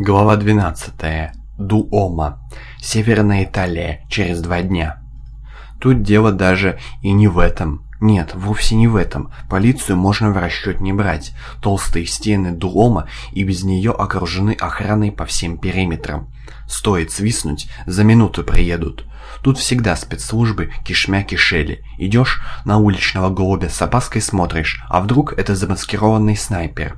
Глава 12. Дуома. Северная Италия. Через два дня. Тут дело даже и не в этом. Нет, вовсе не в этом. Полицию можно в расчет не брать. Толстые стены Дуома и без нее окружены охраной по всем периметрам. Стоит свистнуть, за минуту приедут. Тут всегда спецслужбы кишмя кишели. Идешь на уличного голубя с опаской смотришь, а вдруг это замаскированный снайпер.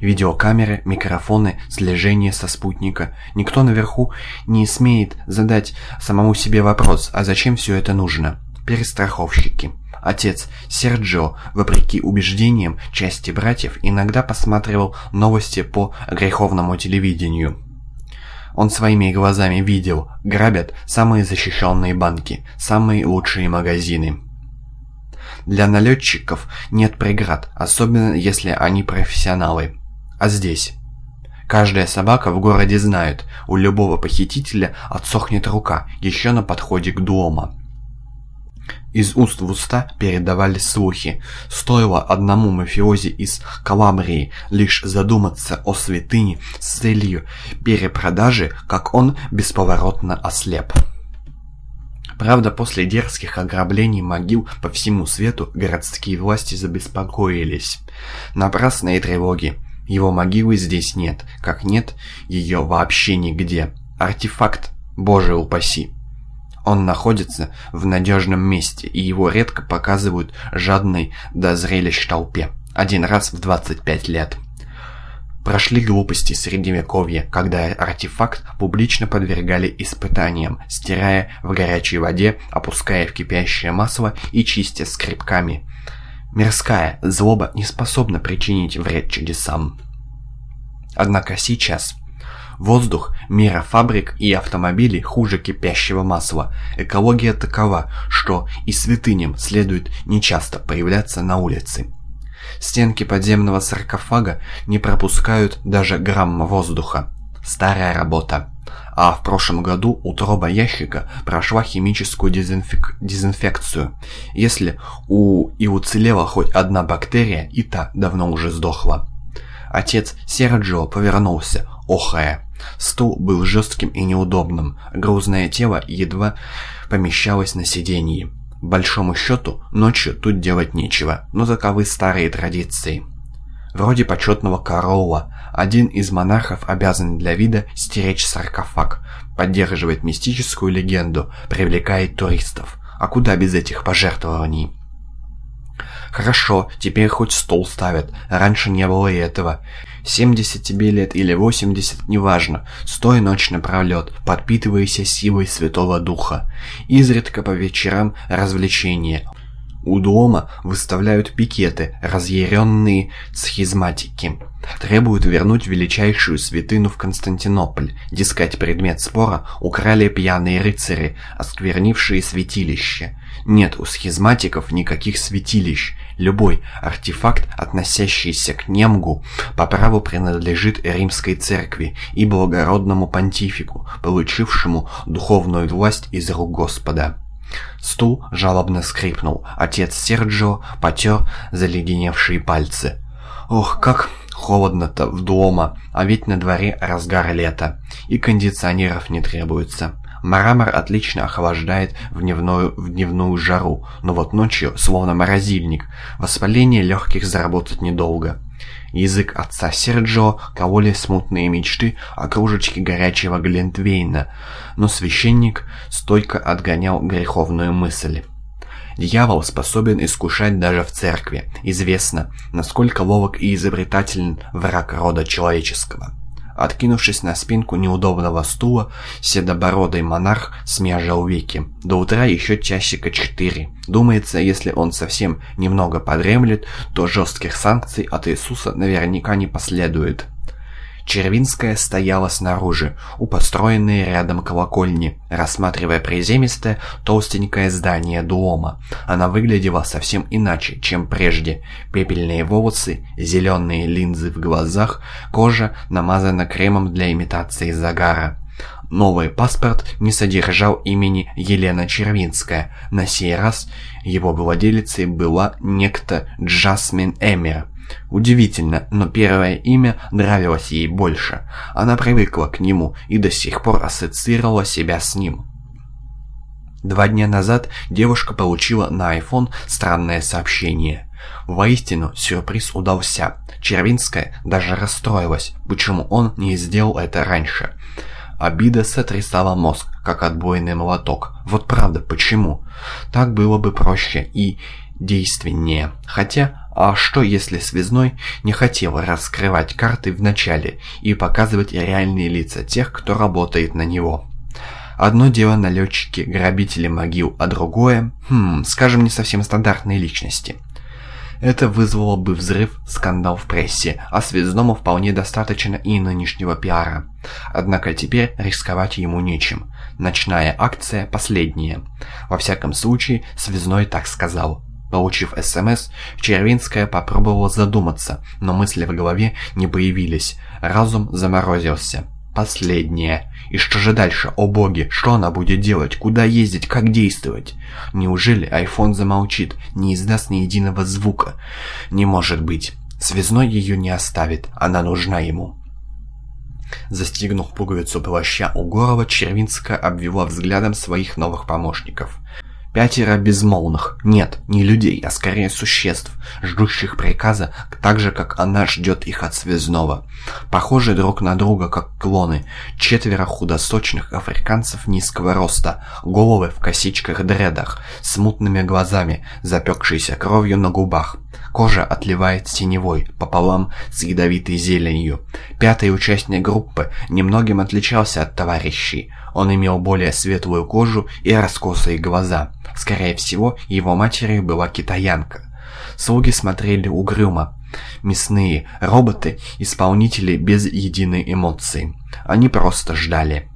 Видеокамеры, микрофоны, слежение со спутника. Никто наверху не смеет задать самому себе вопрос, а зачем все это нужно? Перестраховщики. Отец Серджио, вопреки убеждениям части братьев, иногда посматривал новости по греховному телевидению. Он своими глазами видел, грабят самые защищенные банки, самые лучшие магазины. Для налетчиков нет преград, особенно если они профессионалы. А здесь? Каждая собака в городе знает, у любого похитителя отсохнет рука, еще на подходе к дома. Из уст в уста передавались слухи. Стоило одному мафиози из Калабрии лишь задуматься о святыне с целью перепродажи, как он бесповоротно ослеп. Правда, после дерзких ограблений могил по всему свету городские власти забеспокоились. Напрасные тревоги. Его могилы здесь нет, как нет ее вообще нигде. Артефакт, боже упаси. Он находится в надежном месте, и его редко показывают жадной до зрелищ толпе. Один раз в 25 лет. Прошли глупости средневековья, когда артефакт публично подвергали испытаниям, стирая в горячей воде, опуская в кипящее масло и чистя скребками. Мирская злоба не способна причинить вред чудесам. Однако сейчас Воздух мира фабрик и автомобилей хуже кипящего масла. Экология такова, что и святыням следует нечасто появляться на улице. Стенки подземного саркофага не пропускают даже грамма воздуха. Старая работа. А в прошлом году утроба ящика прошла химическую дезинфек... дезинфекцию. Если у и уцелела хоть одна бактерия, и та давно уже сдохла. Отец Серджио повернулся, охая. Стул был жестким и неудобным, грузное тело едва помещалось на сиденье. Большому счету, ночью тут делать нечего, но таковы старые традиции. Вроде почетного караула, один из монархов обязан для вида стеречь саркофаг, поддерживает мистическую легенду, привлекает туристов. А куда без этих пожертвований? Хорошо, теперь хоть стол ставят, раньше не было и этого. 70 тебе лет или 80, неважно, стой ночь напролет, подпитывайся силой Святого Духа. Изредка по вечерам развлечения. У дома выставляют пикеты, разъяренные схизматики. Требуют вернуть величайшую святыну в Константинополь. Дескать, предмет спора украли пьяные рыцари, осквернившие святилище. Нет у схизматиков никаких святилищ. Любой артефакт, относящийся к Немгу, по праву принадлежит римской церкви и благородному понтифику, получившему духовную власть из рук Господа. Стул жалобно скрипнул. Отец Серджио потер заледеневшие пальцы. «Ох, как холодно-то в дома, а ведь на дворе разгар лета, и кондиционеров не требуется. Мрамор отлично охлаждает в дневную, в дневную жару, но вот ночью, словно морозильник, воспаление легких заработать недолго. Язык отца Серджио кололи смутные мечты о кружечке горячего Глентвейна, но священник стойко отгонял греховную мысль. Дьявол способен искушать даже в церкви. Известно, насколько ловок и изобретателен враг рода человеческого. Откинувшись на спинку неудобного стула, седобородый монарх смяжил веки. До утра еще часика четыре. Думается, если он совсем немного подремлет, то жестких санкций от Иисуса наверняка не последует. Червинская стояла снаружи, у построенной рядом колокольни, рассматривая приземистое, толстенькое здание Дуома. Она выглядела совсем иначе, чем прежде. Пепельные волосы, зеленые линзы в глазах, кожа намазана кремом для имитации загара. Новый паспорт не содержал имени Елена Червинская. На сей раз его владелицей была некто Джасмин Эмер. Удивительно, но первое имя нравилось ей больше. Она привыкла к нему и до сих пор ассоциировала себя с ним. Два дня назад девушка получила на iPhone странное сообщение. Воистину, сюрприз удался. Червинская даже расстроилась, почему он не сделал это раньше. Обида сотрясала мозг, как отбойный молоток. Вот правда, почему? Так было бы проще и действеннее. Хотя, а что если связной не хотел раскрывать карты в начале и показывать реальные лица тех, кто работает на него? Одно дело налетчики, грабители могил, а другое, хм, скажем, не совсем стандартные личности. Это вызвало бы взрыв, скандал в прессе, а Связному вполне достаточно и нынешнего пиара. Однако теперь рисковать ему нечем. Ночная акция последняя. Во всяком случае, Связной так сказал. Получив СМС, Червинская попробовала задуматься, но мысли в голове не появились. Разум заморозился. Последнее. И что же дальше? О боги, что она будет делать? Куда ездить? Как действовать? Неужели айфон замолчит, не издаст ни единого звука? Не может быть. Связной ее не оставит, она нужна ему. Застегнув пуговицу плаща у Горова, Червинская обвела взглядом своих новых помощников. Пятеро безмолвных. Нет, не людей, а скорее существ, ждущих приказа, так же, как она ждет их от связного. Похожие друг на друга, как клоны. Четверо худосочных африканцев низкого роста, головы в косичках-дредах, с мутными глазами, запекшейся кровью на губах. Кожа отливает синевой, пополам с ядовитой зеленью. Пятый участник группы немногим отличался от товарищей. Он имел более светлую кожу и раскосые глаза. Скорее всего, его матерью была китаянка. Слуги смотрели угрюмо. Мясные роботы, исполнители без единой эмоции. Они просто ждали.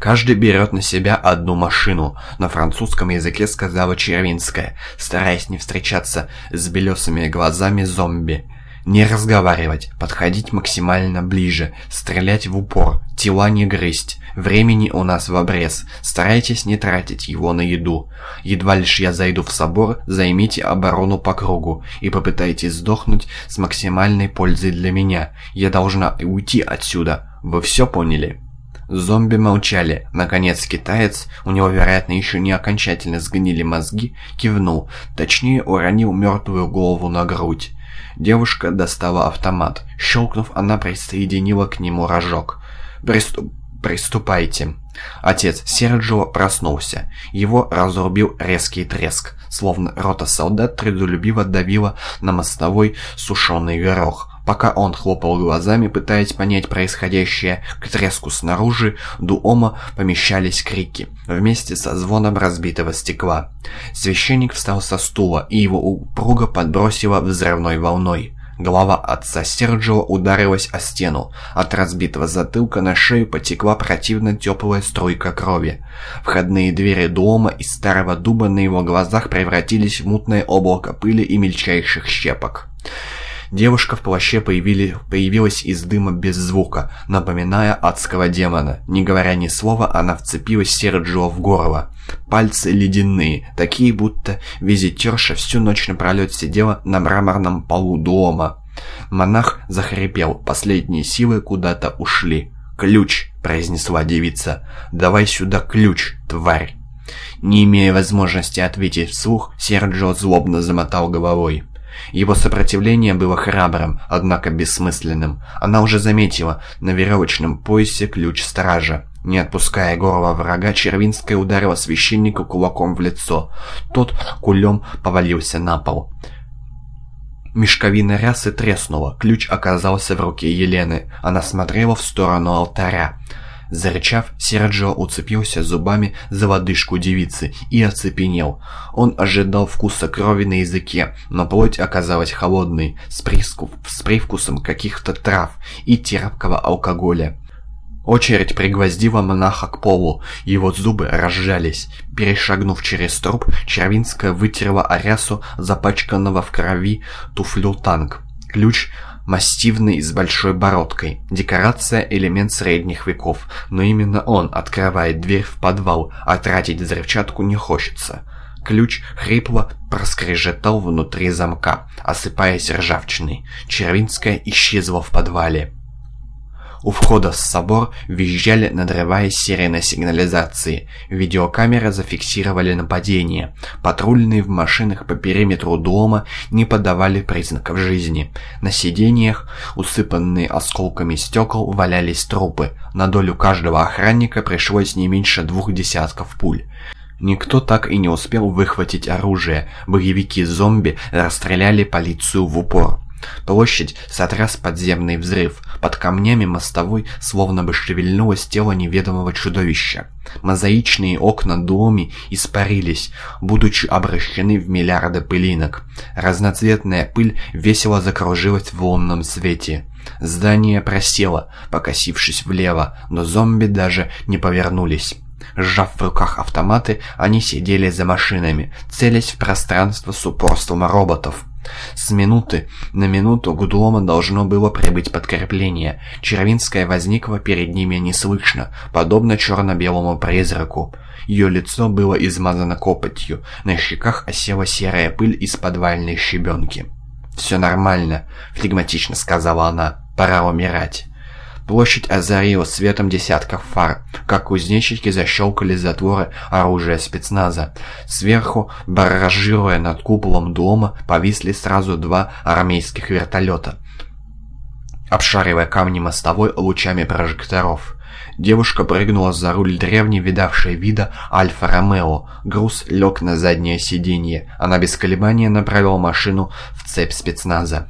Каждый берет на себя одну машину, на французском языке сказала Червинская, стараясь не встречаться с белесыми глазами зомби. Не разговаривать, подходить максимально ближе, стрелять в упор, тела не грызть. Времени у нас в обрез, старайтесь не тратить его на еду. Едва лишь я зайду в собор, займите оборону по кругу и попытайтесь сдохнуть с максимальной пользой для меня. Я должна уйти отсюда. Вы все поняли?» Зомби молчали. Наконец китаец, у него, вероятно, еще не окончательно сгнили мозги, кивнул, точнее уронил мертвую голову на грудь. Девушка достала автомат. Щелкнув, она присоединила к нему рожок. «Приступ... «Приступайте». Отец Серджио проснулся. Его разрубил резкий треск, словно рота солдат трудолюбиво давила на мостовой сушеный горох. Пока он хлопал глазами, пытаясь понять происходящее, к треску снаружи дуома помещались крики, вместе со звоном разбитого стекла. Священник встал со стула, и его упруго подбросило взрывной волной. Голова отца Серджио ударилась о стену. От разбитого затылка на шею потекла противно теплая струйка крови. Входные двери дома из старого дуба на его глазах превратились в мутное облако пыли и мельчайших щепок. Девушка в плаще появили, появилась из дыма без звука, напоминая адского демона. Не говоря ни слова, она вцепилась Серджио в горло. Пальцы ледяные, такие будто визитерша всю ночь напролет сидела на мраморном полу дома. Монах захрипел, последние силы куда-то ушли. «Ключ!» – произнесла девица. «Давай сюда ключ, тварь!» Не имея возможности ответить вслух, Серджио злобно замотал головой. Его сопротивление было храбрым, однако бессмысленным. Она уже заметила на веревочном поясе ключ стража. Не отпуская горло врага, Червинская ударила священника кулаком в лицо. Тот кулем повалился на пол. Мешковина рясы треснула, ключ оказался в руке Елены. Она смотрела в сторону алтаря. Зарычав, Серджио уцепился зубами за лодыжку девицы и оцепенел. Он ожидал вкуса крови на языке, но плоть оказалась холодной, с, прискуп, с привкусом каких-то трав и терпкого алкоголя. Очередь пригвоздила монаха к полу, его зубы разжались. Перешагнув через труп, Червинская вытерла арясу, запачканного в крови туфлю танк. Ключ массивный с большой бородкой. Декорация – элемент средних веков, но именно он открывает дверь в подвал, а тратить взрывчатку не хочется. Ключ хрипло проскрежетал внутри замка, осыпаясь ржавчиной. Червинская исчезла в подвале. У входа в собор визжали, надрываясь сирены сигнализации. Видеокамеры зафиксировали нападение. Патрульные в машинах по периметру дома не подавали признаков жизни. На сиденьях, усыпанные осколками стекол, валялись трупы. На долю каждого охранника пришлось не меньше двух десятков пуль. Никто так и не успел выхватить оружие. Боевики-зомби расстреляли полицию в упор. Площадь сотряс подземный взрыв. Под камнями мостовой словно бы шевельнулось тело неведомого чудовища. Мозаичные окна доми испарились, будучи обращены в миллиарды пылинок. Разноцветная пыль весело закружилась в лунном свете. Здание просело, покосившись влево, но зомби даже не повернулись. Сжав в руках автоматы, они сидели за машинами, целясь в пространство с упорством роботов. С минуты на минуту к Дуома должно было прибыть подкрепление. Червинская возникла перед ними неслышно, подобно черно-белому призраку. Ее лицо было измазано копотью, на щеках осела серая пыль из подвальной щебенки. «Все нормально», — флегматично сказала она, — «пора умирать». Площадь озарила светом десятков фар, как кузнечики защелкали затворы оружия спецназа. Сверху, барражируя над куполом дома, повисли сразу два армейских вертолета, обшаривая камни мостовой лучами прожекторов. Девушка прыгнула за руль древней, видавшей вида Альфа-Ромео. Груз лег на заднее сиденье. Она без колебания направила машину в цепь спецназа.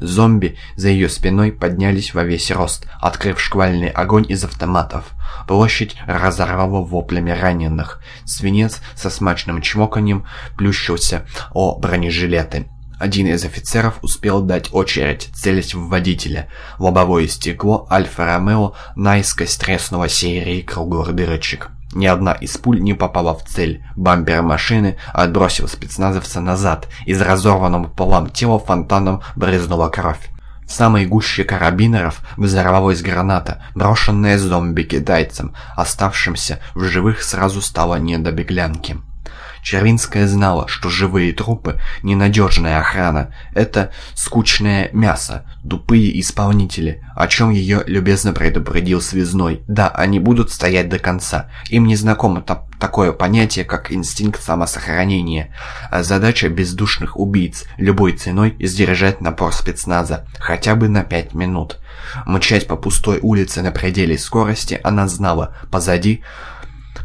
Зомби за ее спиной поднялись во весь рост, открыв шквальный огонь из автоматов. Площадь разорвала воплями раненых. Свинец со смачным чмоканьем плющился о бронежилеты. Один из офицеров успел дать очередь, целясь в водителя. Лобовое стекло Альфа-Ромео наискось треснуло серии круглых дырочек. Ни одна из пуль не попала в цель. Бампер машины отбросил спецназовца назад. Из разорванного полам тела фонтаном брызнула кровь. В самой гуще карабинеров взорвалась граната, брошенная зомби-китайцем. Оставшимся в живых сразу стало не до беглянки. Червинская знала, что живые трупы – ненадежная охрана, это скучное мясо, тупые исполнители, о чем ее любезно предупредил Связной. Да, они будут стоять до конца, им не знакомо такое понятие, как инстинкт самосохранения. А задача бездушных убийц – любой ценой сдержать напор спецназа, хотя бы на пять минут. Мчать по пустой улице на пределе скорости она знала, позади –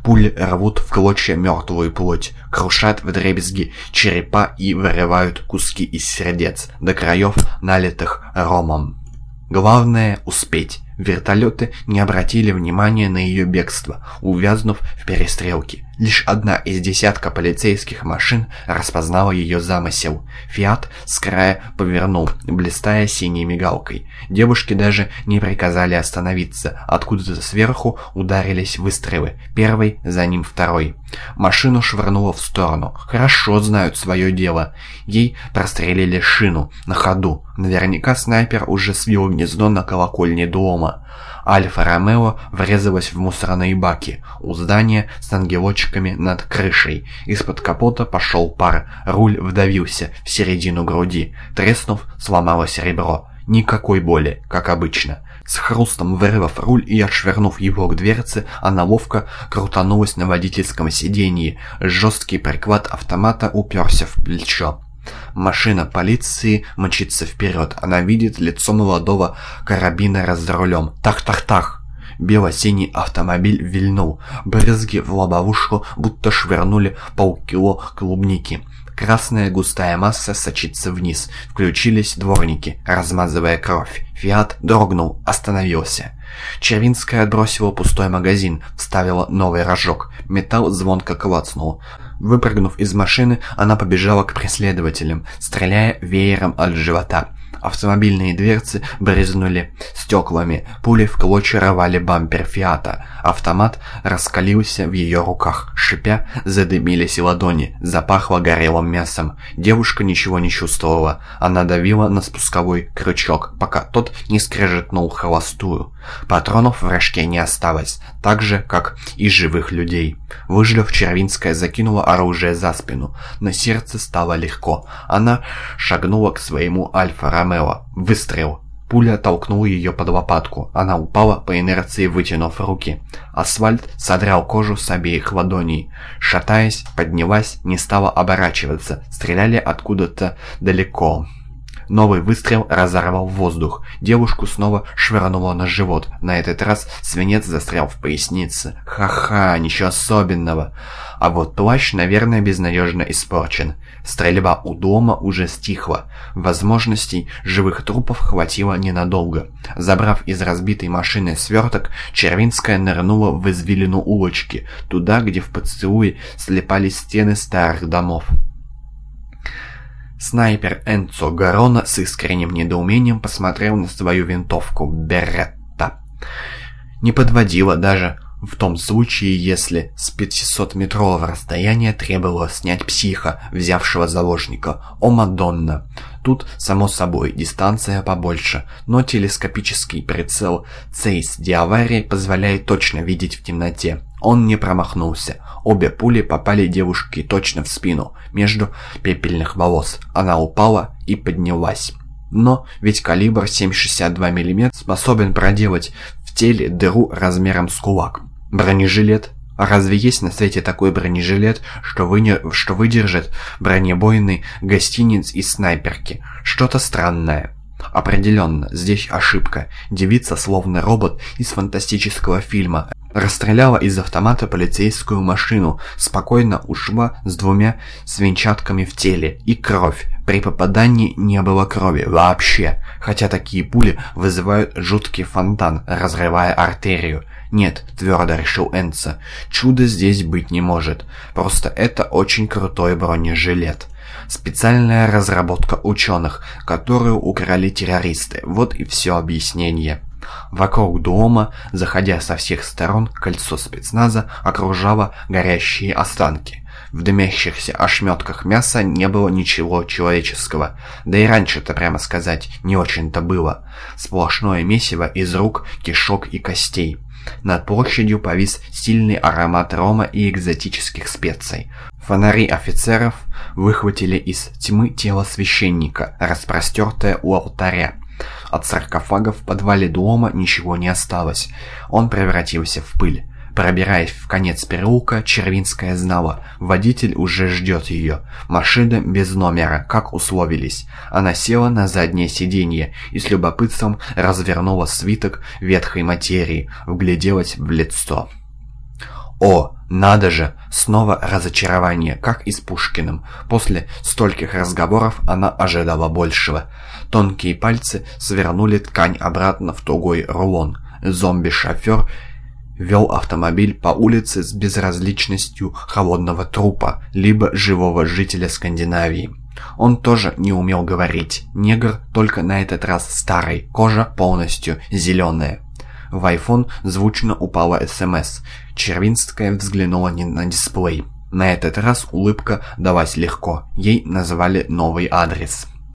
Пули рвут в клочья мертвую плоть, крушат в дребезги черепа и вырывают куски из сердец, до краев налитых ромом. Главное — успеть. Вертолеты не обратили внимания на ее бегство, увязнув в перестрелке. Лишь одна из десятка полицейских машин распознала ее замысел. «Фиат» с края повернул, блистая синей мигалкой. Девушки даже не приказали остановиться. Откуда-то сверху ударились выстрелы. Первый, за ним второй. Машину швырнуло в сторону. Хорошо знают свое дело. Ей прострелили шину на ходу. Наверняка снайпер уже свил гнездо на колокольне дома. Альфа-Ромео врезалась в мусорные баки у здания с ангелочками над крышей. Из-под капота пошел пар, руль вдавился в середину груди. Треснув, сломалось ребро. Никакой боли, как обычно. С хрустом вырвав руль и отшвырнув его к дверце, она ловко крутанулась на водительском сиденье. Жесткий приклад автомата уперся в плечо. Машина полиции мчится вперед. Она видит лицо молодого карабинера за рулем. Тах-тах-тах! Бело-синий автомобиль вильнул. Брызги в лобовушку будто швырнули полкило клубники. Красная густая масса сочится вниз. Включились дворники, размазывая кровь. Фиат дрогнул, остановился. Червинская отбросила пустой магазин, вставила новый рожок. Металл звонко клацнул. Выпрыгнув из машины, она побежала к преследователям, стреляя веером от живота. Автомобильные дверцы брызнули стеклами, пули в клочья рвали бампер Фиата. Автомат раскалился в ее руках, шипя, задымились ладони, запахло горелым мясом. Девушка ничего не чувствовала, она давила на спусковой крючок, пока тот не скрежетнул холостую. Патронов в рожке не осталось, так же, как и живых людей. Выждав, Червинская закинула оружие за спину. На сердце стало легко. Она шагнула к своему Альфа-Ромео. Выстрел. Пуля толкнула ее под лопатку. Она упала по инерции, вытянув руки. Асфальт содрал кожу с обеих ладоней. Шатаясь, поднялась, не стала оборачиваться. Стреляли откуда-то далеко. Новый выстрел разорвал воздух. Девушку снова швырнуло на живот. На этот раз свинец застрял в пояснице. Ха-ха, ничего особенного. А вот плащ, наверное, безнадежно испорчен. Стрельба у дома уже стихла. Возможностей живых трупов хватило ненадолго. Забрав из разбитой машины сверток, Червинская нырнула в извилину улочки, туда, где в поцелуе слепались стены старых домов. Снайпер Энцо Гарона с искренним недоумением посмотрел на свою винтовку Беретта. Не подводила даже в том случае, если с 500-метрового расстояния требовалось снять психа, взявшего заложника. О, Мадонна! Тут, само собой, дистанция побольше, но телескопический прицел Цейс Диавари позволяет точно видеть в темноте. Он не промахнулся. Обе пули попали девушке точно в спину, между пепельных волос. Она упала и поднялась. Но ведь калибр 7,62 мм способен проделать теле дыру размером с кулак. Бронежилет. Разве есть на свете такой бронежилет, что, вы что выдержит бронебойный гостиниц из снайперки? Что-то странное. Определенно, здесь ошибка. Девица, словно робот из фантастического фильма, расстреляла из автомата полицейскую машину, спокойно ушла с двумя свинчатками в теле и кровь. При попадании не было крови вообще, хотя такие пули вызывают жуткий фонтан, разрывая артерию. Нет, твердо решил Энца, чуда здесь быть не может, просто это очень крутой бронежилет. Специальная разработка ученых, которую украли террористы, вот и все объяснение. Вокруг дома, заходя со всех сторон, кольцо спецназа окружало горящие останки. В дымящихся ошметках мяса не было ничего человеческого. Да и раньше-то, прямо сказать, не очень-то было. Сплошное месиво из рук, кишок и костей. Над площадью повис сильный аромат рома и экзотических специй. Фонари офицеров выхватили из тьмы тело священника, распростертое у алтаря. От саркофага в подвале дома ничего не осталось. Он превратился в пыль. Пробираясь в конец переулка, Червинская знала, водитель уже ждет ее. Машина без номера, как условились. Она села на заднее сиденье и с любопытством развернула свиток ветхой материи, вгляделась в лицо. О, надо же! Снова разочарование, как и с Пушкиным. После стольких разговоров она ожидала большего. Тонкие пальцы свернули ткань обратно в тугой рулон. Зомби-шофер вел автомобиль по улице с безразличностью холодного трупа, либо живого жителя Скандинавии. Он тоже не умел говорить. Негр только на этот раз старый, кожа полностью зеленая. В iPhone звучно упала СМС. Червинская взглянула не на дисплей. На этот раз улыбка далась легко. Ей назвали новый адрес.